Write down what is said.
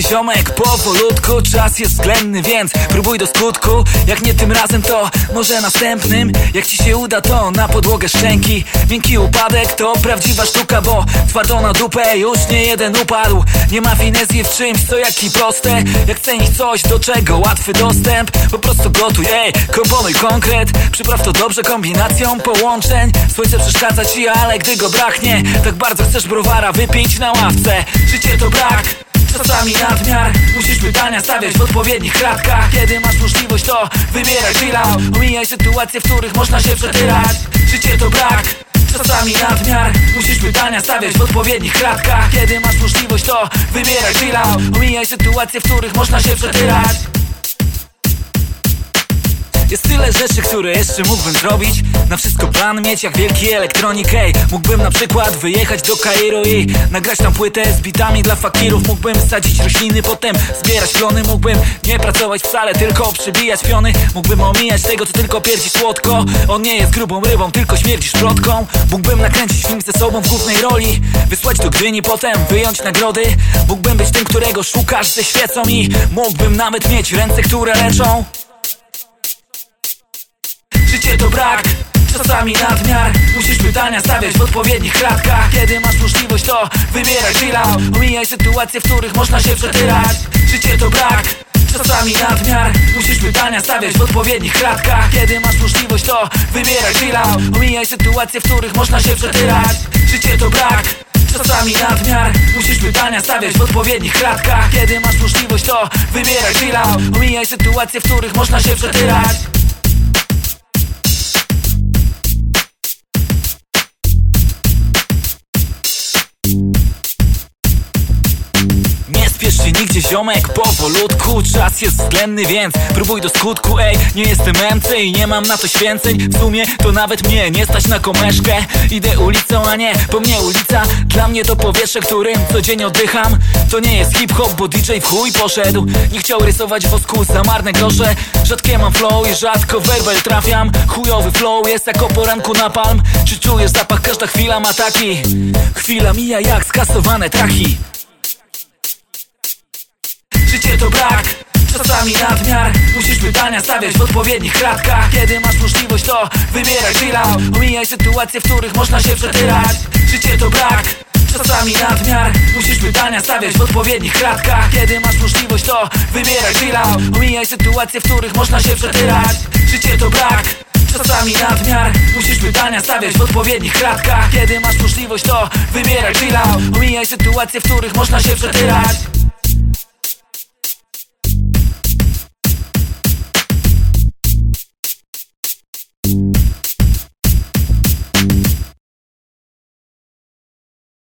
ziomek powolutku Czas jest względny, więc próbuj do skutku. Jak nie tym razem to może następnym. Jak ci się uda to na podłogę szczęki. Miękki upadek to prawdziwa sztuka Bo twardo na dupę już nie jeden upadł. Nie ma finezji w czymś co jaki proste. Jak cenisz coś do czego łatwy dostęp? Po prostu gotuj, ej, komponuj konkret. Przypraw to dobrze kombinacją połączeń. Słońce przeszkadza ci, ale gdy go braknie Tak bardzo chcesz browara wypić na ławce. Życie to brak Czasami nadmiar Musisz pytania stawiać w odpowiednich kratkach Kiedy masz możliwość to wybieraj chill Omijaj sytuacje, w których można się przetyrać Życie to brak Czasami nadmiar Musisz pytania stawiać w odpowiednich kratkach Kiedy masz możliwość to wybieraj chill Omijaj sytuacje, w których można się przetyrać jest tyle rzeczy, które jeszcze mógłbym zrobić. Na wszystko plan mieć jak wielki elektronik Ej, mógłbym na przykład wyjechać do Kairu i Nagrać tam płytę z bitami dla fakirów. Mógłbym sadzić rośliny, potem zbierać plony Mógłbym nie pracować wcale, tylko przybijać piony. Mógłbym omijać tego, co tylko pierdzi słodko. On nie jest grubą rybą, tylko śmierdzi szprotką. Mógłbym nakręcić film ze sobą w głównej roli Wysłać do Gdyni, potem wyjąć nagrody. Mógłbym być tym, którego szukasz ze świecą I mógłbym nawet mieć ręce, które leczą Życie to brak. Czasami nadmiar. Musisz pytania stawiać w odpowiednich kratkach Kiedy masz możliwość to wybieraj chill out Omijaj sytuacje, w których można się przetyrać Życie to brak. Czasami nadmiar. Musisz pytania stawiać w odpowiednich kratkach Kiedy masz możliwość to wybieraj chill out Omijaj sytuacje, w których można się przetyrać Życie to brak. Czasami nadmiar. Musisz pytania stawiać w odpowiednich kratkach Kiedy masz możliwość to wybieraj chill out Omijaj sytuacje, w których można się przetyrać ziomek, powolutku Czas jest względny, więc próbuj do skutku Ej, nie jestem MC i nie mam na to święceń W sumie to nawet mnie nie stać na komeszkę. Idę ulicą, a nie po mnie ulica. Dla mnie to powietrze, którym co dzień oddycham. To nie jest hip-hop, bo DJ w chuj poszedł. Nie chciał rysować wosku za marne grosze. Rzadkie mam flow i rzadko werbel trafiam. Chujowy flow jest jak o poranku na palm. Czy czujesz zapach? Każda chwila ma taki. Chwila mija jak skasowane traki Życie to brak Czasami nadmiar Musisz pytania stawiać w odpowiednich kratkach Kiedy masz możliwość to wybieraj out Omijaj sytuacje, w których można się przetyrać Życie to brak Czasami nadmiar Musisz pytania stawiać w odpowiednich kratkach Kiedy masz możliwość to wybieraj out Omijaj sytuacje, w których można się przetyrać Życie to brak Czasami nadmiar Musisz pytania stawiać w odpowiednich kratkach Kiedy masz możliwość to wybieraj chill Omijaj sytuacje, w których można się przetyrać